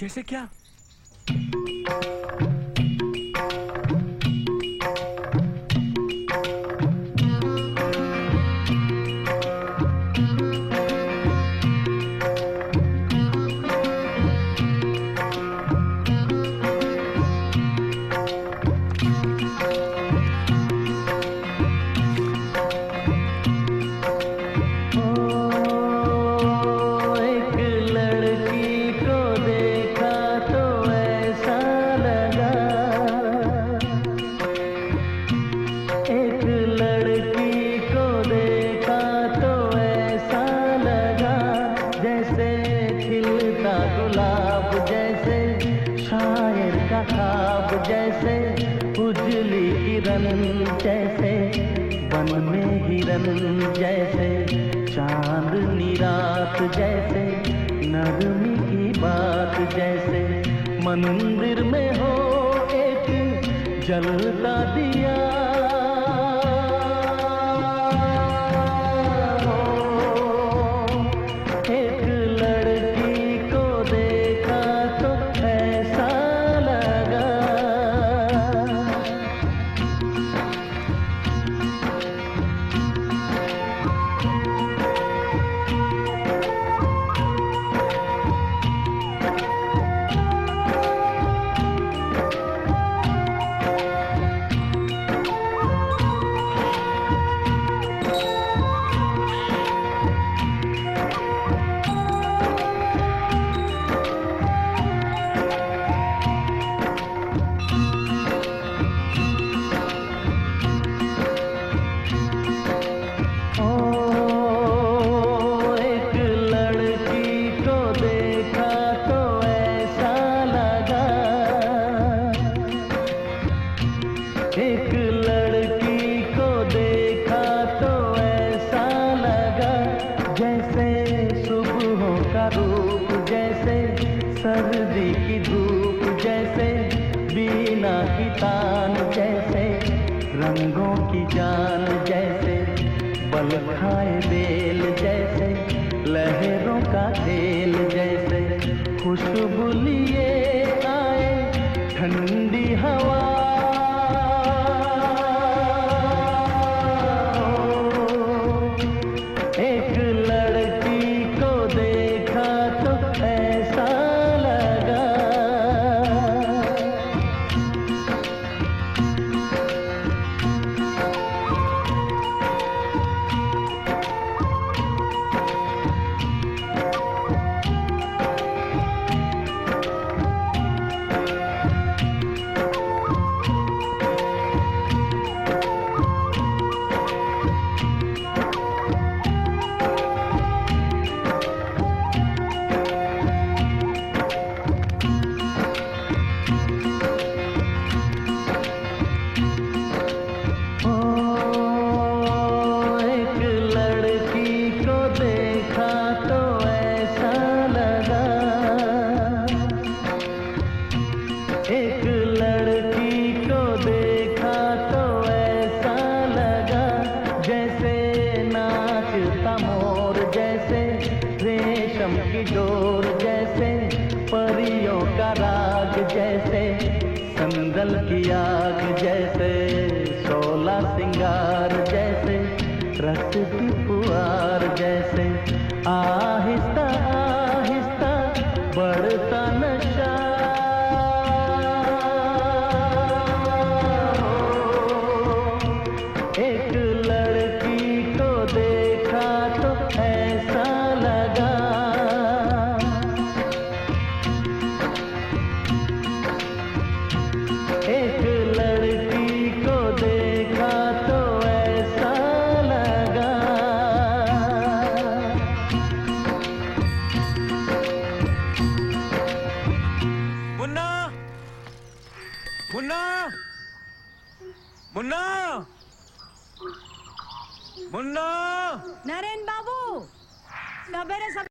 जैसे क्या? किरण जैसे, वन में हिरन जैसे, चाँद निरात जैसे, नरमी की बात जैसे, मंदिर में हो एक जलता दिया एक लड़की को देखा तो ऐसा लगा जैसे सुबहों का रूप, जैसे सर्दी की धूप, जैसे बीना की तान, जैसे रंगों की जान, जैसे बल खाए बेल, जैसे लहरों का खेल, जैसे खुशबू लिए एक लड़की को देखा तो ऐसा लगा जैसे नाचता मोर जैसे रेशम की डोर, जैसे परियों का राग, जैसे संदल की आग, जैसे सोला सिंगार, जैसे रस की पुआर, जैसे आहिस्ता आहिस्ता बढ़ता मुन्ना! मुन्ना! नरेन बाबू! सबेरे सब